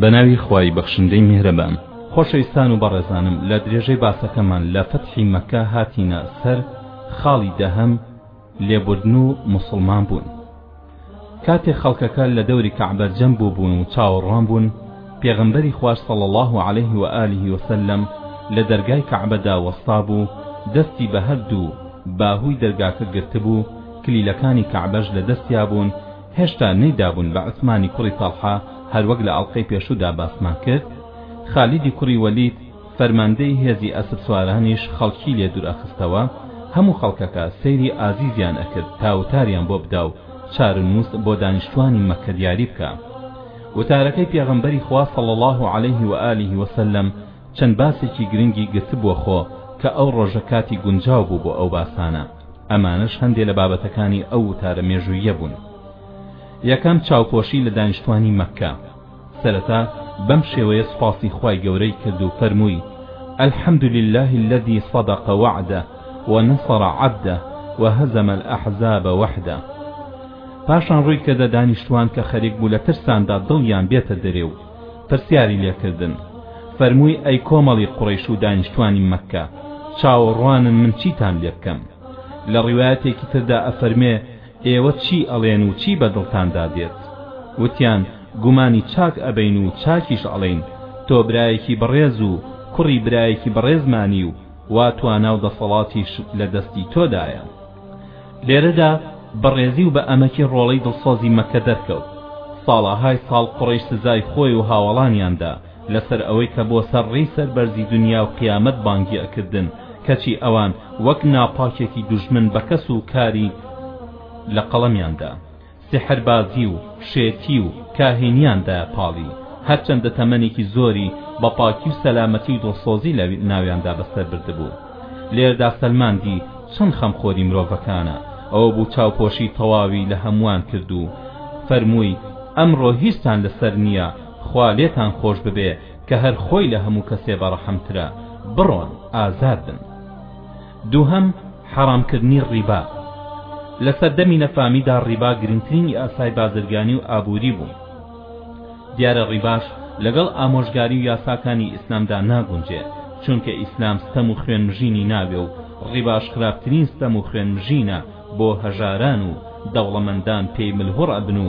بە ناوی خوای بەخشندەی میهرەبان. خۆشەویستان و بەڕێزانم لە درێژەی باسەکەمان لە فەتحی مەککە هاتینە سەر خاڵی دەهەم لێبوردن و موسڵمان بوون کاتێ خەڵکەکە لە دەوری کەعبە جەم بووبوون و چاوەڕوان بوون پێغەمبەری خواش صلی الله علیه و آله وسلم لە دەرگای کەعبەدا وەستابوو دەستی بە هەردوو باهوی دەرگاکە گرتبوو کلیلەکانی کەعبەش لە دەستیا بوون هێشتا نەیدابوون بە عوسمانی کوڕی تەڵحە، هەروەک لە ئەڵقەی پێشوودا باسمان کرد، خالیدی کوڕی وەلید فەرماندەی هێزی ئەسپسوارانیش خەڵکی لێ دوورئەخستەوە، هەموو خەڵکەکە سەیری ئازیزیان ئەکرد تا وتاریان بۆ بدا و چارەنووس بۆ دانیشتوانی مەککە دیاری بکا. وتارەکەی پێغەمبەری خوا صلی اللە علیه و آله و سلم چەند باسێکی گرنگی گرتبووە خۆ کە ئەو ڕۆژە کاتی گونجاو بوو بۆ ئەو باسانە، ئەمانەش هەندێ لە بابەتەکانی ئەو وتارە مێژووییە بوون. یەکەم، چاوپۆشی لە دانیشتوانی مەککە. سەرەتا بەم شێوەیە سوپاسی خوای گەورەی کرد و فەرمووی، الحمد للە الذی صدق وعدە ونصر عبدە وهزم الاحزاب وحدە. پاشان ڕووی کردە دانیشتوان کە خەریک بوو لە ترساندا دڵیان بێتە دەرێ و، پرسیاری لێ کردن فەرمووی ئەی کۆمەڵی قوڕەیش و دانیشتوانی مەککە چاوەڕوانن من چیتان لێ بکەم لە ڕیوایەتێکی تردا ئەفەرمێ ئێوە چی ئەڵێن و چی بە دڵتاندا دێت وتیان گومانی چاک ئەبەین و چاکیش ئەڵێین تۆ برایەکی بەڕێز و کوڕی برایەکی بەڕێزمانی و وا توانا و دەسەڵاتیش لە دەستی تۆدایە لێرەدا بەڕێزی و بە ئەمەکی ڕۆڵەی دڵسۆزی مەککە دەرکەوت ساڵەهای ساڵ قوڕەیش سزای خۆی و هاوەڵانیان دا لەسەر ئەوەی کە بۆ سەر ڕێی سەربەرزی دونیا و قیامەت بانگی ئەکردن کەچی ئەوان وەک ناپاکێکی دوژمن بە کەس و کاری لە قەڵەمیان دا سیحربازی و شێتی و کاهینیان دایە پاڵی، هەرچەندە تەمەنێکی زۆری بە پاکی و سەلامەتی و دڵسۆزی لە ناویاندا بەسەر بردبوو. لێردا سەلماندی چەند خەمخۆری مرۆڤەکانە، ئەوە بوو چاوپۆشی تەواوی لە هەمووان کرد و فەرمووی، ئەمڕۆ هیچتان لەسەر نییە، خوا لێتان خۆش ببێ کە هەر خۆی لە هەموو کەسێ بەڕەحمترە، بڕۆن ئازاد بن. دووهەم، حەڕامکردنی ڕیبا، لە سەردەمی نەفامیدا ڕیبا گرنگترین یاسای بازرگانی و ئابووری بوو، دیارە ڕیباش لەگەڵ ئامۆژگاری و یاساکانی ئیسلامدا ناگونجێ، چونکە ئیسلام ستەم و خوێنمژینی ناوێ و ڕیباش خراپترین ستەم و خوێنمژینە بۆ هەژاران و دەوڵەمەندان پێی ملهوڕ ئەبن و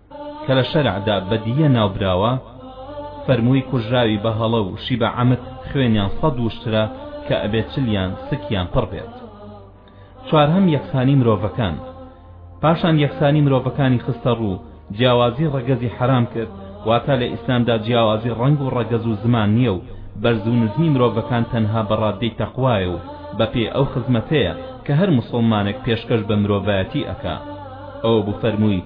کە لە شەرع دا بە دییە ناوبراوە، فەرمووی کوژراوی بە هەڵە و شی بە عەمد خوێنیان سەد وشترە کە ئەبێ چلیان سکیان پڕ بێت. چوارهەم یەکسانی مرۆڤەکان، پاشان یەکسانی مرۆڤەکانی خستە ڕوو، جیاوازی ڕەگەزی حەرام کرد، واتە لە ئیسلام دا جیاوازی ڕەنگ و ڕەگەز و زمان نییە و بەرز و نزمی مرۆڤەکان تەنها بە ڕاددەی تەقوایە و بە پێی ئەو خزمەتەیە کە هەر موسڵمانێک پێشکەش بە مرۆڤایەتی ئەکا. ئەوە بوو فەرمووی،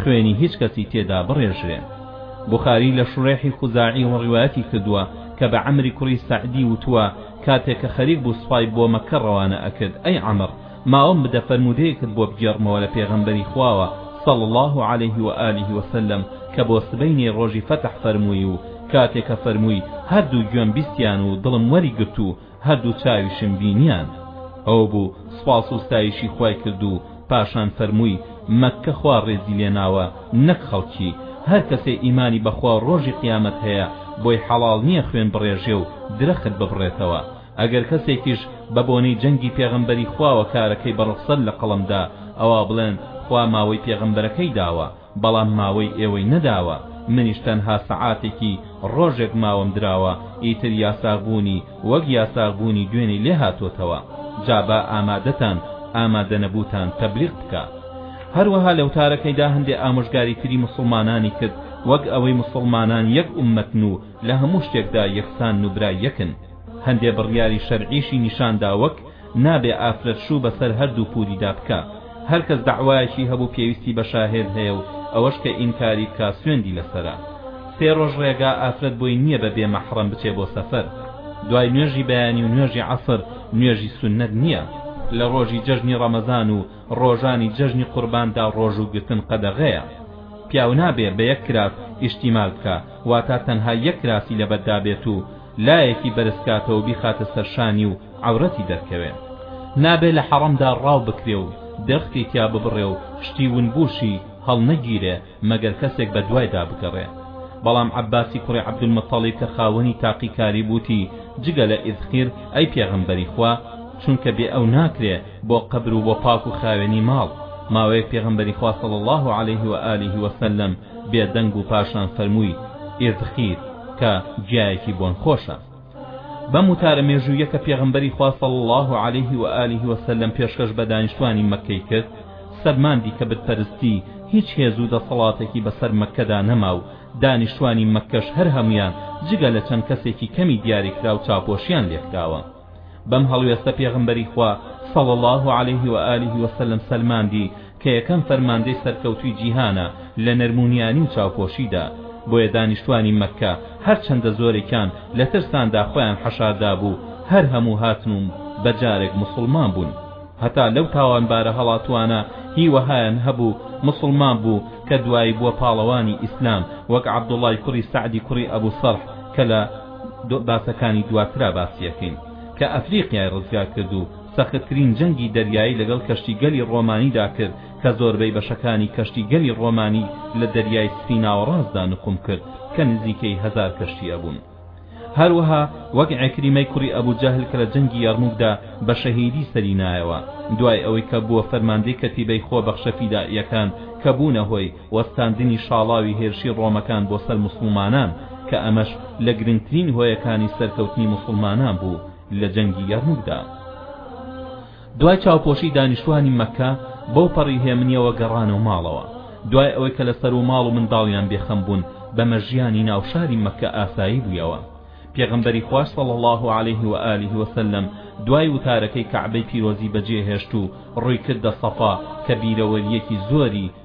خوێنی هیچ کەسی تێدا بڕێژرێ بوخاری لە شورێحی خوزاعیەوە ڕیوایەتی کردووە کە بە عەمری کوڕی سەعدی وتووە کاتێ کە خەریک بوو سوپای بۆ مەککە ڕەوانە ئەکرد ئەی عەمر ماوەم بدە فەرموودەیەکت بۆ بگێڕمەوە لە پێغەمبەری خواوە صلی اللە علیه و آله و سلم کە بۆ سبەینێ ڕۆژی فەتح فەرمووی و کاتێ کە فەرمووی هەردوو گوێم بیستیان و دڵم وەری گرت و هەردوو چاویشم بینیان ئەوە بوو سوپاس و ستایشی خوای کرد و پاشان فەرمووی مەککە خوا ڕێزی لێ ناوە نەک خەڵکی هەر کەسێ ئیمانی بە خوا و ڕۆژی قیامەت هەیە بۆی حەڵاڵ نییە خوێن بڕێژێ و درەخت ببڕێتەوە ئەگەر کەسێکیش بە بۆنەی جەنگی پێغەمبەری خواوە کارەکەی بە ڕوخسەت لە قەڵەم دا ئەوا بڵێن خوا ماوەی پێغەمبەرەکەی داوە بەڵام ماوەی ئێوەی نەداوە منیش تەنها سەعاتێکی ڕۆژێک ماوەم دراوە ئیتر یاساغ بوونی وەک یاساغ بوونی دوێنی لێ هاتۆتەوە جا با ئامادەتان ئامادە نەبووتان تەبلیغ بکا هەروەها لەوتارەکەیدا هەندێ ئامۆژگاری تری موسڵمانانی کرد وەک ئەوەی موسڵمانان یەک ئوممەتن و لە هەموو شتێکدا یەکسانن و برای یەکن هەندێ بڕیاری شەرعیشی نیشاندا وەک نابێ ئافرەت شوو بەسەر هەردوو پووریدا بکا. هەرکەس دەعوایەکی هەبوو پێویستی بە شاهێد هەیە و ئەوەش کە ئینکاری بکا سوێندی لەسەرە. سێ ڕۆژ ڕێگا ئافرەت بۆی نییە بە بێ مەحڕەم بچێ بۆ سەفەر. دوای نوێژی بەیانی و نوێژی عەسر نوێژی سوننەت نییە. لە ڕۆژی جەژنی ڕەمەزان و ڕۆژانی جەژنی قورباندا ڕۆژوو گرتن قەدەغەیە. پیاو نابێ بە یەک کراس ئیشتیمال بکا، واتا تەنها یەک کراسی لەبەردا بێت و لایەکی بەرزکاتەوە بیخاتە سەرشانی و عەورەتی دەرکەوێ نابێ لە حەڕەمدا ڕاو بکرێ و درەختی تیا ببڕێ و شتی ونبووشی هەڵنەگیرێ مەگەر کەسێک بە دوایدا بگەڕێ بەڵام عەباسی کوڕی عەبدولمەتەڵیب کە خاوەنی تاقیکاری بوو وتی جگە لە ئیذخیر ئەی پێغەمبەری خوا چونکە بێ ئەو ناکرێ بۆ قەبر و بۆ پاک و خاوێنی ماڵ ماوەیەک پێغەمبەری خوا صلی اللە علیه و آله و سلم بێ دەنگ و پاشان فەرمووی، ئیردخیر، کە گیایەکی بۆن خۆشە. بەم وتارە مێژوویە کە پێغەمبەری خوا صلی اللە علیه و آله و سلم پێشکەش بە دانیشتوانی مەککەی کرد، سەلماندی کە بت پەرستی هیچ هێز و دەسەڵاتێکی بەسەر مەککەدا نەما و دانیشتوانی مەککەش هەر هەموویان جگە لە چەند کەسێکی کەمی دیاریکراو چاوپۆشیان لێکراوە. بەم هەڵوێستە پێغەمبەری خوا صلی اللە علیه و آله و سلم سەلماندی کە یەکەم فەرماندەی سەرکەوتووی جیهانە لە نەرمونیانی و چاوپۆشیدا بۆیە دانیشتوانی مەککە هەرچەندە زۆرێکیان لە ترساندا خۆیان حەشاردابوو هەر هەموو هاتن و بە جارێک موسڵمان بوون هەتا لەو تاوانبارە هەڵاتوانە هی وەهایان هەبوو مسلمان بوو کە دوایی بووە پاڵەوانی ئیسلام وەک عەبدوڵای کوڕی سەعدی کوڕی ئەبو سەرح کە لە باسەکانی دواترا باسیەکەین کە ئەفریقیای ڕزگار کرد و سەختترین جەنگی دەریایی لەگەڵ کەشتیگەلی ڕۆمانیدا کرد کە زۆربەی بەشەکانی کەشتیگەلی ڕۆمانی لە دەریای سپی ناوەڕاستدا نوقم کرد کە نزیکەی هەزار کەشتی ئەبوون هەروەها وەک عێکریمەی کوڕی ئەبوو جەهل کە لە جەنگی یەرموکدا بە شەهیدی سەری نایەوە دوای ئەوەی کە بووە فەرماندەی کەتیبەی خۆبەخشە فیدائیەکان کە بوونە هۆی وەستاندنی شاڵاوی هێرشی ڕۆمەکان بۆ سەر موسڵمانان کە ئەمەش لە گرنگترین هۆیەکانی سەرکەوتنی موسڵمانان بوو لە جەنگی یەرموکدا. دوای چاوپۆشی دانیشتوانی مەککە بەو پەڕی هێمنیەوە گەڕانەوە ماڵەوە، دوای ئەوەی کە لە سەرو ماڵ و منداڵیان بێ خەم بوون بەمە ژیانی ناو شاری مەککە ئاسایی بوویەوە. پێغەمبەری خواش صلی اللە علیه و آله و سلم دوای وتارەکەی کەعبەی پیرۆزی بەجێ هێشت و ڕووی کردە صەفا کە بیرەوەریەکی زۆری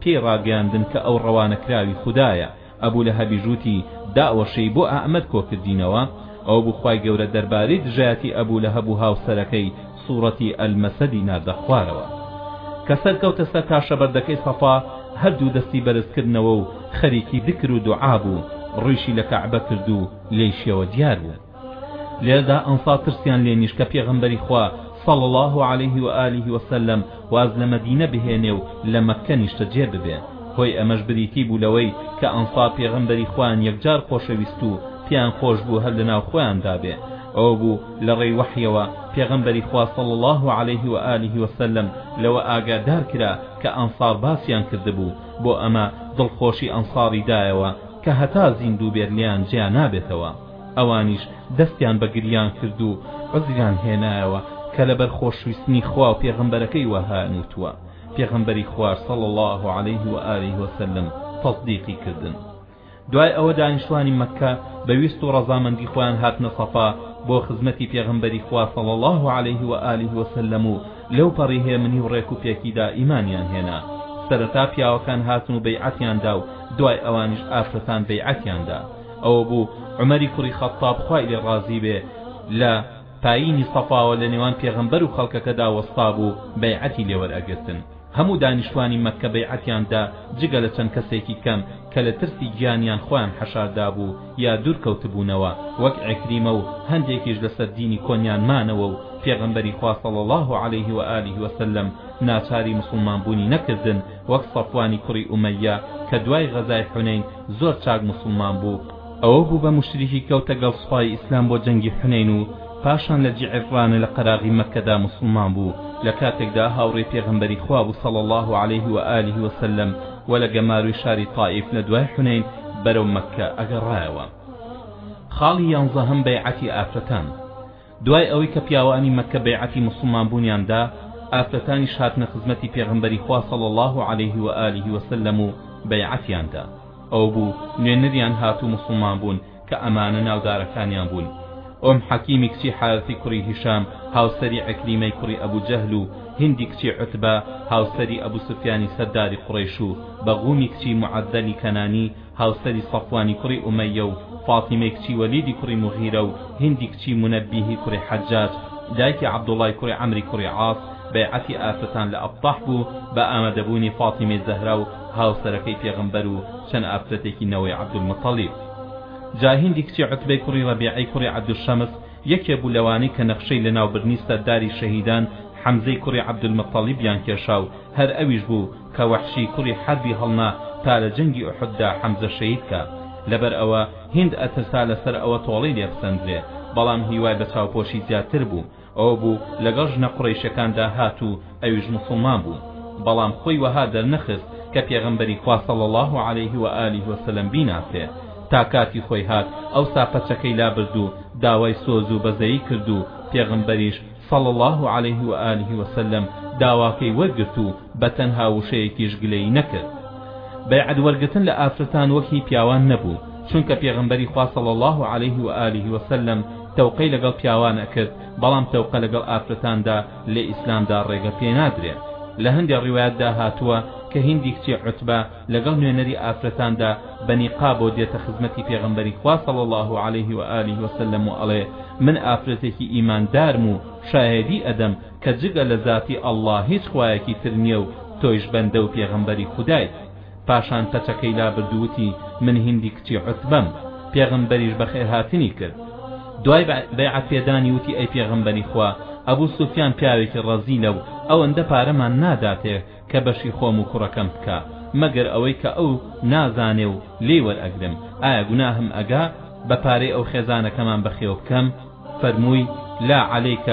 پێی ڕاگەیاندن کە ئەو ڕەوانەکراوی خودایە، ئەبو لەهەبیش وتی، داوەشێی بۆ ئەحمەد کۆکردینەوە؟ ئەوە بوو خوای گەورە دەربارەی دژایەتی ئەبو لەهەب و هاوسەرەکەی سوڕەتی، المسەد، ناردە خوارەوە کە سەرکەوتە سەر تاشە بەردەکەی سەفا هەردوو دەستی بەرزکردنەوە و خەریکی دکر و دوعا بوو، ڕوویشی لە کەعبە کرد و لێیشیەوە دیار بوو. لێرەدا ئەنسار ترسیان لێ نیشت کە پێغەمبەری خوا صلی اللە علیه و آله و سلم واز لە مەدینە بهێنێ و لە مەککە نیشتەجێ ببێ هۆی ئەمەش بریتی بوو لەوەی کە ئەنسار پێغەمبەری خوان یەکجار خۆشەویست و پێیان خۆش بوو هەر لەناو خۆیاندا بێ ئەوە بوو لە ڕێی وەحیەوە پێغەمبەری خوا صلی اللە علیه و آله و سلم لەوە ئاگادار کرا کە ئەنسار باسیان کردبوو بۆ ئەمە دڵخۆشی ئەنساری دایەوە کە هەتا زیندوو بێت لێیان جیا نابێتەوە ئەوانیش دەستیان بە گریان کرد و عوزریان هێنایەوە کە لەبەر خۆشویستنی خوا و پێغەمبەرەکەی وەهایان وتووە، پێغەمبەری خواش صلی اللە علیه و آله و سلم تەسدیقی کردن. دوای ئەوە دانیشتوانی مەککە بە ویست و ڕەزامەندی خۆیان هاتنە سەفا بۆ خزمەتی پێغەمبەری خوا صلی اللە علیه و آله و سلم و لەوپەڕی هێمنی و ڕێکوپێکیدا ئیمانیان هێنا. سەرەتا پیاوەکان هاتن و بەیعەتیان دا و دوای ئەوانیش ئافرەتان بەیعەتیان دا. ئەوە بوو عومەری کوڕی خەتتاب خوای لێ ڕازی بێ لە پایینی سەفاوە لە نێوان پێغەمبەر و خەڵکەکەدا وەستابوو بەیعەتی لێ وەرئەگرتن هەموو دانیشتوانی مەککە بەیعەتیان دا جگە لە چەند کەسێکی کەم کە لە ترسی گیانیان خۆیان حەشار دابوو یا دوور کەوتبوونەوە وەک عیکریمە و هەندێکیش لەسەر دینی کۆنیان مانەوە و پێغەمبەری خوا صلی اللە علیه و آله وسلم ناچاری موسڵمان بوونی نەکردن وەک سەفوانی کوڕی ئومەییە کە دوای غەزای حونەین زۆر چاک موسڵمان بوو، ئەوە بوو بە موشریکی کەوتە گەڵ سوپای ئیسلام بۆ جەنگی حونەین و پاشان لە جیعرڕانە لە قەراغی مەککەدا موسڵمان بوو لە کاتێکدا هاوڕێی پێغەمبەری خوا بوو صلی اللە علیه و آله و سلم و لە گەماروی شاری طائیف لە دوای حونەین بەرەو مەککە ئەگەڕایەوە. خاڵی یانزەهەم بەیعەتی ئافرەتان. دوای ئەوەی کە پیاوانی مەککە بەیعەتی موسڵمان بوونیان دا ئافرەتانیش هاتنە خزمەتی پێغەمبەری خوا صلی اللە علیه و آله و سلم و بەیعەتیان دا ئەوبوو نوێنەریان هات و موسڵمان بوون کە ئەمانە ناودارەکانیان بوون ئۆم حەکیمی کچی حارثی کوڕی هیشام هاوسەری عکریمەی کوڕی ئەبو جەهل و هندی کچی عتبە هاوسەری ئەبو سفیانی سەرداری قوڕەیش و بەغومی کچی معەدەلی کەنانی هاوسەری سەفوانی کوڕی ئومەیە و فاتیمەی کچی وەلیدی کوڕی موغیرە و هیندی کچی مونەبیهی کوڕی حەجاج، دایکی عەبدوڵڵای کوڕی عەمری کوڕی عاس، بەیعەتی ئافتان لە ئەبتەح بوو بە ئامادەبوونی فاتیمەی زەهرا و هاوسەرەکەی پێغەمبەر و چەند ئافرەتێکی نەوەی عەبدولموتەڵیب. جا هیندی کچی عوتبەی کوڕی ڕەبیعەی کوڕی عەبدوشەمس یەکێ بوو لەوانەی کە نەخشەی لەناوبردنی سەرداری شەهیدان حەمزەی کوڕی عەبدولموتەڵیبیان کێشا و هەر ئەویش بوو کە وەحشی کوڕی حەربی هەڵنا تا لە جەنگی ئوحوددا حەمزە شەهید کا، لەبەر ئەوە هیند ئەترسا لەسەر ئەوە تۆڵەی لێ بسەندرێ، بەڵام هیوای بە چاوپۆشی زیادتر بوو، ئەوە بوو لەگەڵ ژنە قوڕەیشەکاندا هات و ئەویش موسڵمان بوو، بەڵام خۆی وەها دەرنەخست کە پێغەمبەری خوا صلی اللە علیه و آله و سلم بیناسێ، تا کاتی خۆی هات ئەوسا پەچەکەی لابرد و داوای سۆز و بەزەیی کرد و پێغەمبەریش، صلی اللە علیه و آله و سلم، داواکەی وەرگرت و بە تەنها وشەیەکیش گلەیی نەکرد. بەیعەت وەرگرتن لە ئافرەتان وەک هی پیاوان نەبوو، چونکە پێغەمبەری خوا صلی اللە علیه و آله و سلم تەوقەی لەگەڵ پیاوان ئەکرد، بەڵام تەوقە لەگەڵ ئافرەتاندا لە ئیسلامدا ڕێگە پێنادرێت. لە هەندێ ڕیوایەتدا هاتووە کە هیندی کچی عوتبە، لەگەڵ نوێنەری ئافرەتاندا بە نیقاب و دێتە خزمەتی پێغەمبەری خوا صلی الله علیه و آله و سلم و ئەڵێ من ئافرەتێکی ئیماندارم و شایەدی ئەدەم کە جگە لە زاتی اللە هیچ خوایەکی تر نییە و تۆیش بەندە و پێغەمبەری خودایت پاشان پەچەکەی لابرد و وتی من هیندی کچی عوتبەم پێغەمبەریش بەخێرهاتنی کرد دوای بەیعەت پێدانی وتی ئەی پێغەمبەری خوا ئەبو سوفیان پیاوێکی ڕەزیلە و ئەوەندە پارەمان ناداتێ کە بەشی خۆم و کوڕەکەم بکا مەگەر ئەوەی کە ئەو نازانێ و لێی وەرئەگرم ئایا گوناهم ئەگا بە پارەی ئەو خێزانەکەمان بەخێو بکەم فەرمووی لا علیک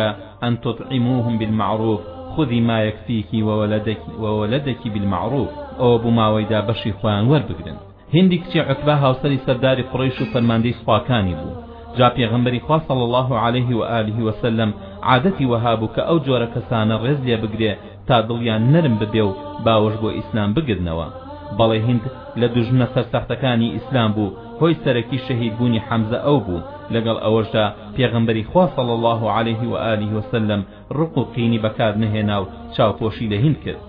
ان تطعموهم بالمعروف خذی ما یکفیک وولدک وولدک بالمعروف ئەوە بۆ ماوەیدا بەشی خۆیان وەربگرن هندی کچی عوتبە هاوسەری سەرداری قوڕەیش و فەرماندەی سوپاکانی بوو، جا پێغەمبەری خوا صلی اللە علیه و آله و سلم عادەتی وەها بوو کە ئەو جۆرە کەسانە ڕێز لێ بگرێ تا دڵیان نەرم ببێ و باوەش بۆ ئیسلام بگرنەوە، بەڵێ هند لە دوژمنە سەرسەختەکانی ئیسلام بوو، هۆی سەرەکی شەهید بوونی حمزە ئەو بوو، لەگەڵ ئەوەشدا پێغەمبەری خوا صلی اللە علیه و آله و سلم ڕق و قینی بەکار نەهێنا و چاوپۆشی لە هیند کرد.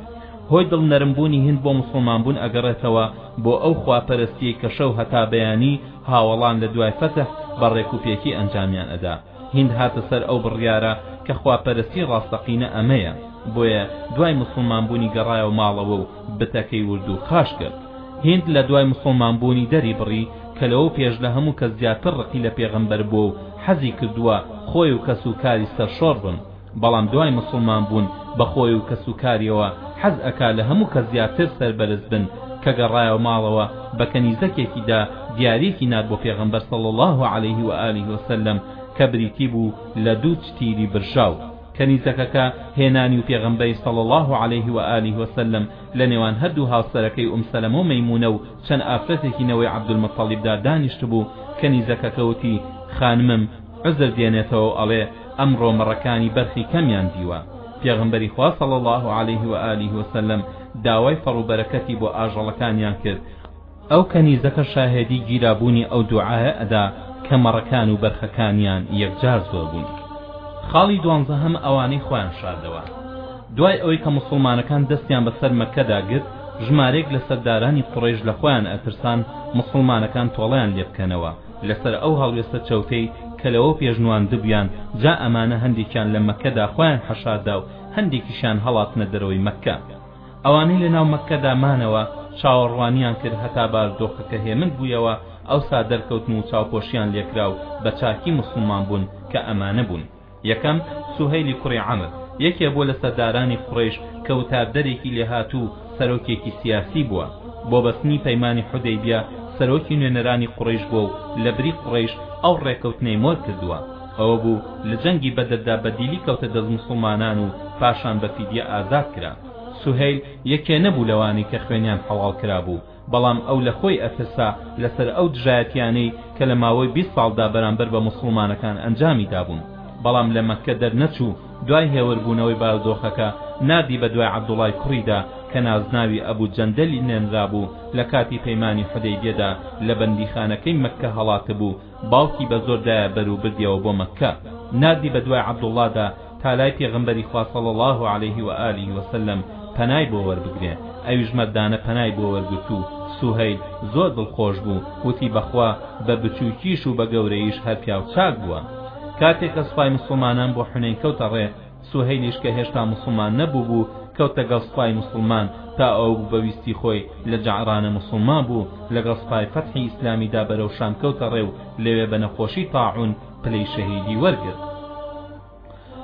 هۆی دڵ نەرم بوونی هیند بۆ موسڵمان بوون ئەگەڕێتەوە بۆ ئەو خوا پەرستیەی کە شەو هەتا بەیانی هاوەڵان لە دوای فەتح بە ڕێک و پێکی ئەنجامیان ئەدا هیند هاتە سەر ئەو بڕیارە کە خوا پەرستی ڕاستەقینە ئەمەیە بۆیە دوای موسڵمان بوونی گەڕایەوە ماڵەوە و بتەکەی ورد و خاش کرد هیند لە دوای موسڵمان بوونی دەری بڕی کە لەوە پێش لە هەموو کەس زیاتر ڕقی لە پێغەمبەر بووە و حەزی کردووە خۆی و کەس و کاری سەرشۆڕ بن بەڵام دوای موسڵمان بوون بە خۆی و کەس و کاریەوە حەز ئەکا لە هەموو کەس زیاتر سەربەرز بن کە گەڕایەوە ماڵەوە بە کەنیزەکێکی دا دیاریەکی نارد بۆ پێغەمبەر صلی اللە علیه و آله و سلم کە بریتی بوو لە دوو چتیری برژاو کەنیزەکەکە هێنانی و پێغەمبەی صلی اللە علیه و آله و سلم لە نێوان هەردوو هاوسەرەکەی ئوم سەلەمە و مەیمونە و چەند ئافرەتێکی نەوەی عەبدولموتەڵیبدا دانیشتبوو، کەنیزەکەکە وتی، خانمم عوزر دێنێتەوەو ئەڵێ، ئەمڕۆ مەڕەکانی بەرخی کەمیان دیوە. پێغەمبەری خوا صلی اللە علیە و آله و سلم داوای فەڕ و بەرەکەتی بۆ ئاژەڵەکانیان کرد، ئەو کەنیزەکە شاهێدی گیرابوونی ئەو دوعایە ئەدا کە مەڕەکان و بەرخەکانیان یەکجار زۆر بوون. خاڵی دوانزەهەم، ئەوانەی خۆیان شاردەوە. دوای ئەوەی کە موسڵمانەکان دەستیان بەسەر مەککەدا گرت ژمارەیەک لە سەردارانی قوڕەیش لە خۆیان ئەترسان موسڵمانەکان تۆڵەیان لێ بکەنەوە لەسەر ئەو هەڵوێستە چەوتەی کە لەوە پێش نواندبوویان جا ئەمانە هەندێکیان لە مەککەدا خۆیان حەشاردا و هەندێکیشیان هەڵاتنە دەرەوەی مەککە ئەوانەی لە ناو مەککەدا مانەوە چاوەڕوانیان کرد هەتا بارودۆخەکە هێمن بوویەوە ئەوسا دەرکەوتن و چاوپۆشیان لێکرا و بە چاکی موسڵمان بوون کە ئەمانە بوون یەکەم، سوهەیلی کوڕی عەمر، یەکێ بووە لە سەردارانی قوڕەیش کە وتاردەرێکی لێهاتوو و سەرۆکێکی سیاسی بووە. بۆ بەستنی پەیمانی حودەیبیە سەرۆکی نوێنەرانی قوڕەیش بووە و لە بری قوڕەیش ئەو ڕێکەوتنەی مۆر کردووە. ئەوە بوو لە جەنگی بەدردا بە دیلی کەوتە دەست موسڵمانان و پاشان بە فیدیە ئازاد کرا. سوهەیل یەکێ نەبوو لەوانەی کە خوێنیان حەڵاڵ کرابوو. بەڵام ئەو لەخۆی ئەترسا لەسەر ئەو دژایەتیانەی کە لە ماوەی بیست ساڵدا بەرامبەر بە موسڵمانەکان ئەنجامی دابوون بەڵام لە مەککە دەرنەچوو دوای هێوربوونەوەی بارودۆخەکە ناردی بەدوای عەبدوڵای کوڕیدا کە نازناوی ئەبو جەندەلی نێنرابوو لە کاتی پەیمانی حودەیبیەدا لە بەندیخانەکەی مەککە هەڵاتبوو باوکی بەزۆر دایە بەر و بردیەوە بۆ مەککە ناردی بەدوای عەبدوڵادا تا لای پێغەمبەری خوا صلی اللە علیه و آله و سلم پەنای بۆ وەربگرێ ئەویش مەردانە پەنای بۆ وەرگرت و سوهەیل زۆر دڵخۆش بوو وتی بەخوا بە بچووکیش و بە گەورەیش هەر پیاو چاک بووە کاتێ کە سوپای موسڵمانان بۆ حونەین کەوتە ڕێ سوهەیلیش کە هێشتا موسڵمان نەبووبوو کەوتە گەڵ سوپای موسڵمان تا ئەو بوو بە ویستی خۆی لە جەعرانە موسڵمان بوو لەگەڵ سوپای فەتحی ئیسلامیدا بەرەو شام کەوتە ڕێ و لەوێ بە نەخۆشی تاعون پلەی شەهیدی وەرگرت.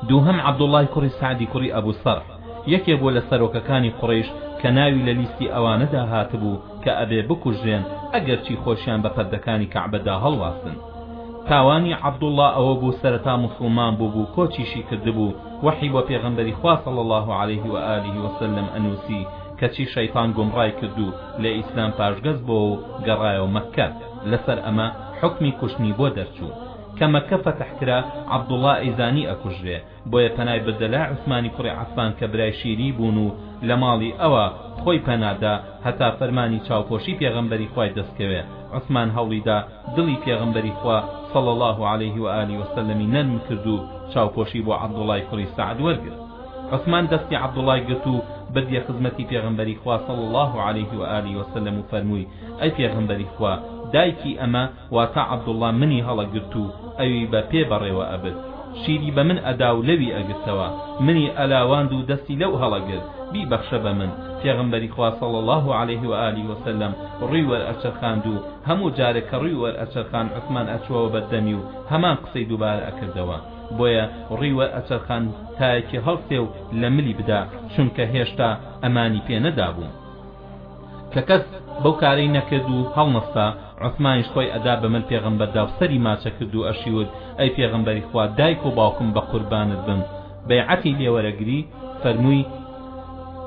دووهەم عەبدوڵڵای کوڕی سەعدی کوڕی ئەبو سەرح یەکێک بوو لە سەرۆکەکانی قوڕەیش کە ناوی لە لیستی ئەوانەدا هاتبوو کە ئەبێ بکوژرێن ئەگەرچی خۆشیان بە پردەکانی کەعبەدا هەڵواستن. تاوانی عەبدوڵڵا ئەوە بوو سەرەتا موسڵمان بووبوو کۆچیشی کردبوو، وەحی بۆ پێغەمبەری خوا صلی اللە علیه و آله و سلم ئەنووسی کەچی شەیتان گومڕای کرد و لە ئیسلام پاشگەز بۆوە و گەڕایەوە مەککە. لەسەر ئەمە حوکمی کوشتنی بۆ دەرچوو. کە مەککە فەتح کرا عەبدوڵڵا ئەیزانی ئەکوژرێ، بۆیە پەنای بردە لای عوسمانی کوڕی عەففان کە برای شیریی بوون و لە ماڵی ئەوا خۆی پەنا دا هەتا فەرمانی چاوپۆشی پێغەمبەری خوای دەست کەوێ، عوسمان هەوڵی دا دڵی پێغەمبەری خوا صلی اللە علیه و آله وسلم ی نەرم کرد و چاوپۆشی بۆ عەبدوڵڵای کوڕی سەعد وەرگرت. عوسمان دەستی عەبدوڵای گرت و بردیە خزمەتی پێغەمبەری خوا صلی اللە علیه و آله و سلم و فەرمووی، ئەی پێغەمبەری خوا دایکی ئەمە، واتە عەبدوڵا منی هەڵەگرت و ئەوی بە پێ بەڕێوە ئەبرد، شیری بە من ئەدا و لەوی ئەگرتەوە، منی ئەلاواند و دەستی لەو هەڵەگرت، بیبەخشە بە من، پێغەمبەری خوا صلی اللە علیه و آله و سلم ڕووی وەرئەچەرخاند و هەموو جارێک کە ڕووی وەرئەچەرخاند عوسمان ئەچووەوە بەردەمی و هەمان قسەی دووبارە ئەکردەوە. بۆیە ڕوی وە ئەچەرخان تاکی هەڵسێ و لە ملی بدا چونکە هێشتا ئەمانی پێ نەدابوو کە کەس بەو کارەی نەکرد و هەڵنەستا عوسمانیش خۆی ئەدا بە مل پێغەمبەردا و سەری ماچە کرد و ئەشیوت ئەی پێغەمبەری خوا دایک و باوکم بە قوربانت بم بەیعەتی لێ وەرەگری فەرمووی،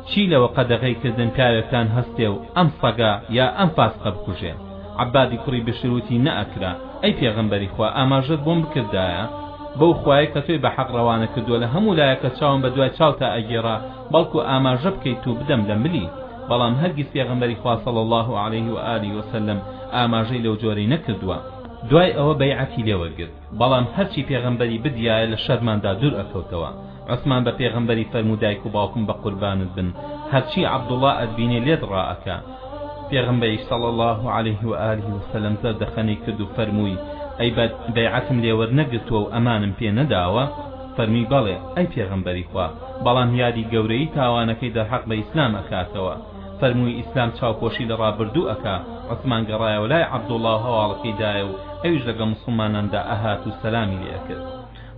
چی لەوە قەدەغەی کردن پیاوێکتان هەستێ و ئەم سەگە یا ئەم فاسقە بکوژێ؟ عەبادی کوڕی بشر وتی، نەئەکرا، ئەی پێغەمبەری خوا ئاماژەت بۆم بکردایە بەو خوایەی کە تۆی بە حەق ڕەوانە کردووە لە هەموو لایەکە چاوم بە دوای چاوتا ئەگێڕا بەڵکو ئاماژە بکەیت و بدەم لە ملی بەڵام هەرگیز پێغەمبەری خوا صلی اللە علیه و آله وسلم ئاماژەی لەو جۆرەی نەکردووە دوای ئەوە بەیعەتی لێ وەرگرت بەڵام هەرچی پێغەمبەری بدیایە لە شەرماندا دوور ئەکەوتەوە عوسمان بە پێغەمبەری فەرموو دایک و باوکم بە قوربانت بن هەرچی عەبدوڵا ئەتبینێ لێت ڕائەکا پێغەمبەریش صلی اللە علیه و آله و سلم زەردەخەنەی کرد و فەرمووی ئەی بەد بەیعەتم لێوەرنەگرتووە و ئەمانم پێ نەداوە فەرمووی بەڵێ ئەی پێغەمبەری خوا بەڵام یادی گەورەیی تاوانەکەی دەرحەق بە ئیسلام ئەکاتەوە فەرمووی ئیسلام چاوپۆشی لە ڕابردوو ئەکا، عوسمان گەڕایەوە لای عەبدوڵڵا و هەواڵەکەی دایە و ئەویش لەگەڵ موسڵماناندا ئەهات و سەلامی لێ ئەکرد.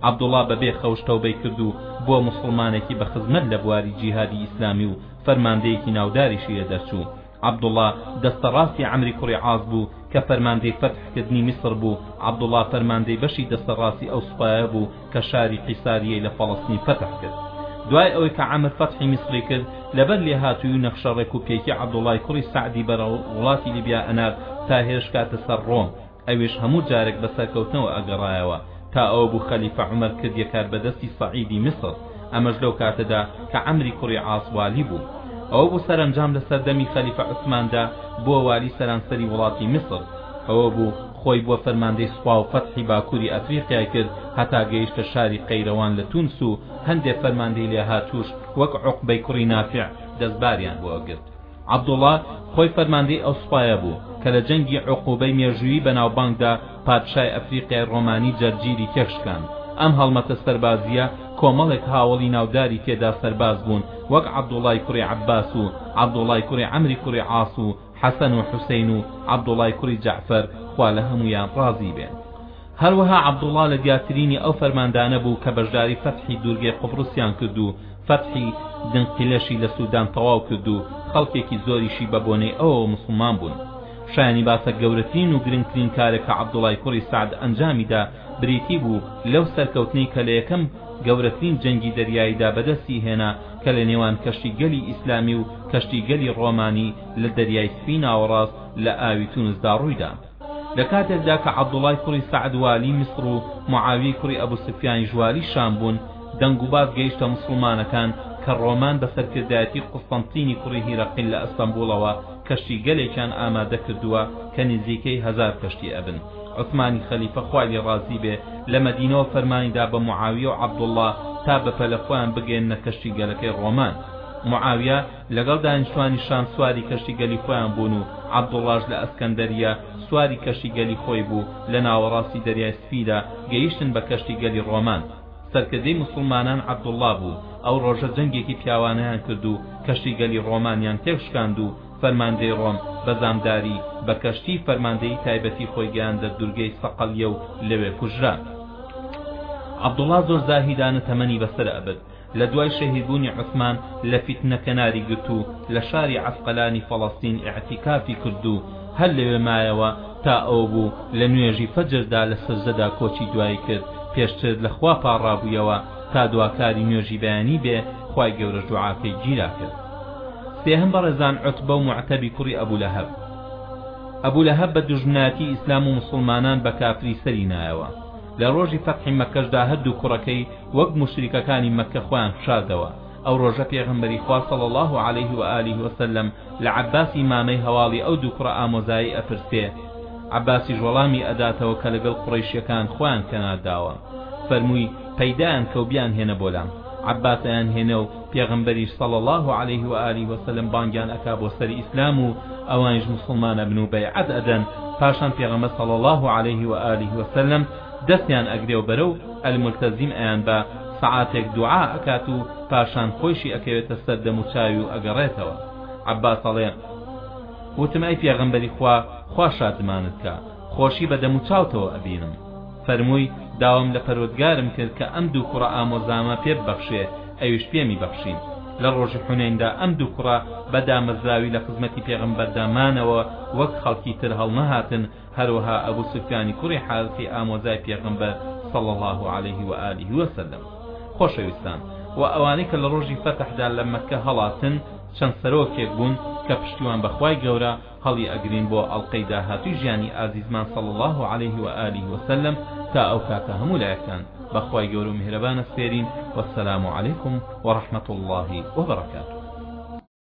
عەبدوڵڵا بە بێ خەوش تەوبەی کرد و بووە موسڵمانێکی بە خزمەت لە بواری جیهادی ئیسلامی و فەرماندەیەکی ناوداریشی لێ دەرچوو. عەبدوڵڵا دەستە ڕاستی عەمری کوڕی عاس بوو کە فەرماندەی فەتح کردنی میسر بوو، عەبدوڵڵا فەرماندەی بەشی دەستە ڕاستی ئەو سوپایە بوو کە شاری قیساریەی لە فەڵەستین فەتح کرد دوای ئەوەی کە عەمر فەتحی میسری کرد لەبەر لێهاتووی و نەخشە ڕێک و پێکی عەبدوڵای کوڕی سەعدی بەرە وڵاتی لیبیا ئەنارد تا هێرش کاتە سەر ڕۆم ئەویش هەموو جارێک بە سەرکەوتنەوە ئەگەڕایەوە تا ئەوە بوو خەلیفە عومەر کردیە کاربەدەستی سەعیدی میسر ئەمەش لەو کاتەدا کە عەمری کوڕی عاس والی بوو ئەوە بوو سەرەنجام لە سەردەمی خەلیفە عوسماندا بووە والی سەرانسەری وڵاتی میسر ئەوە بوو خۆی بووە فەرماندەی سوپا و فەتحی باکووری ئەفریقیای کرد هەتا گەیشتە شاری قەیرەوان لە تونس و هەندێ فەرماندەی لێهاتووش وەک عوقبەی کوڕی نافع دەستباریان بۆ ئەگرت. عەبدوڵڵا خۆی فەرماندەی ئەو سوپایە بوو کە لە جەنگی عوقوبەی مێژوویی بەناوبانگدا پادشای ئەفریقیای ڕۆمانی جەرجیری تێکشکاند. ئەم هەڵمەتە سەربازییە کۆمەڵێک هاوەڵی ناوداری تێدا سەرباز بوون وەک عەبدوڵڵای کوڕی عەباس و عەبدوڵڵای کوڕی عەمری کوڕی عاس و حەسەن و حوسەین و عەبدوڵای کوڕی جەعفەر خوا لە هەموویان ڕازی بێت. هەروەها عەبدوڵا لە دیارترینی ئەو فەرماندانە بوو کە بەشداری فەتحی دوورگەی قوبڕسیان کرد و فەتحی دنقلەشی لە سودان تەواو کرد و خەڵکێکی زۆریشی بە بۆنەی ئەوەوە موسڵمان بوون. شایانی باسە گەورەترین و گرنگترین کارێک کە عەبدوڵای کوڕی سەعد ئەنجامی دا بریتی بوو لەو سەرکەوتنەی کە لە یەکەم گەورەترین جەنگی دەریاییدا بەدەستی هێنا کە لە نێوان کەشتیگەلی ئیسلامی و کەشتیگەلی ڕۆمانی لە دەریای سپی ناوەڕاست لە ئاوی تونسدا ڕوویدا لە کاتێکدا کە عەبدوڵای کوڕی سەعد والی میسڕ و معاویەی کوڕی ئەبو سفیانیش والی شام بوون دەنگوباس گەیشتە موسڵمانەکان کە ڕۆمان بە سەرکردایەتی قوستەنتینی کوڕی هیرەقل لە ئەستەنبوڵەوە کەشتیگەلێکیان ئامادە کردووە کە نزیکەی هەزار کەشتی ئەبن عوسمانی خەلیفە خوای لێ ڕازی بێ لە مەدینەوە فەرمانی دا بە معاویە و عەبدوڵڵا تا بە پەلە خۆیان بگەیەننە کەشتی گەلەکەی ڕۆمان معاویە لەگەڵ دانیشتوانی شام سواری کەشتی گەلی خۆیان بوون و عەبدوڵڵاش لە ئەسکەندەریە سواری کەشتی گەلی خۆی بوو لە ناوەڕاستی دەریای سپیدا گەیشتن بە کەشتی گەلی ڕۆمان سەرکردەی موسڵمانان عەبدوڵڵا بوو ئەو ڕۆژە جەنگێکی پیاوانەیان کرد و کەشتی گەلی ڕۆمانیان تێکشکاند و فەرماندەی ڕۆم بە زامداری بە کەشتیی فەرماندەیی تایبەتی خۆی گەیاندە دورگەی سەقلیە و لەوێ کوژرا. عەبدوڵا زۆر زاهیدانە تەمەنی بەسەر ئەبرد. لە دوای شەهیدبوونی عوسمان لە فیتنە کەناری گرت و لە شاری عەسقەلانی فەڵەستین ئیعتیکافی کرد و هەر لەوێ مایەوە تا ئەوە بوو لە نوێژی فەجردا لە سەجدەدا کۆچی دوایی کرد پێشتر لە خوا پاڕابوویەوە تا دواکاری نوێژی بەیانی بێ خوای گەورەش دوعاکەی گیرا کرد. سێهەم بەڕێزان عوتبە و معتەبی کوڕی ئەبو لەهەب ئەبو لەهەب بە دوژمنایەتی ئیسلام و مسلمانان بە کافری سەری نایەوە لە ڕۆژی فەتحی مەکەشدا هەردوو کوڕەکەی وەک مشریکەکانی مەکە خۆیان فشاردەوە ئەو ڕۆژە پێغەمبەری خوا صلی الله علیه و آله و سلم لە عباسی مامەی هەواڵی ئەو دوو کوڕە ئامۆزایی ئەپرسێ عباسیش وەڵامی ئەداتەوە کە لەگەڵ قڕیشیەکان خۆیان کەنارداوە فەرمووی پەیدایان کە و بیان هێنە بۆلام عباسیان هێنە و پێغەمبەریش صلی اللە علیه و آله و سلم بانگیان ئەکا بۆ سەر ئیسلام و ئەوانیش موسڵمان ئەبن و بەیعەت ئەدەن پاشان پێغەمبەر صلی اللە علیه و آله و سلم دەستیان ئەگرێ و بەرەو الملتزیم ئەیان با سەعاتێک دوعا ئەکات و پاشان خۆیشی ئەکەوێتە سەر دەم و چاوی و ئەگەڕێتەوە عباس ئەڵێ وتم ئەی پێغەمبەری خوا خوا شادمانت کا خۆشی بە دەم و چاوتەوە ئەبینم فەرمووی، داوام لە پەروەردگارم کرد کە ئەم دوو کوڕە ئامۆزامە پێ ببەخشێ، ئەویش پێمی بەخشین. لە ڕۆژی حونەیندا ئەم دوو کوڕە بە دامەزراوی لە خزمەتی پێغەمبەردا مانەوە، وەک خەڵکی تر هەڵنەهاتن، هەروەها ئەبو سوفیانی کوڕی حارثی ئامۆزای پێغەمبەر صلی اللە علیه و آله و سلم. خۆشەویستان و ئەوانەی کە لە ڕۆژی فەتحدا لە مەککە هەڵاتن، چەند سەرۆکێک بوون کە پشتیوان بە خوای گەورە، هەڵی ئەگرین بۆ ئەڵقەی داهاتووی ژیانی ئازیزمان صلی اللە علیه و آله و سلم تا ئەو کاتە هەموو لایەکتان بە خوای گەورە و میهرەبان ئەسپێرین والسلام علیکم ورحمة اللە وبرکاته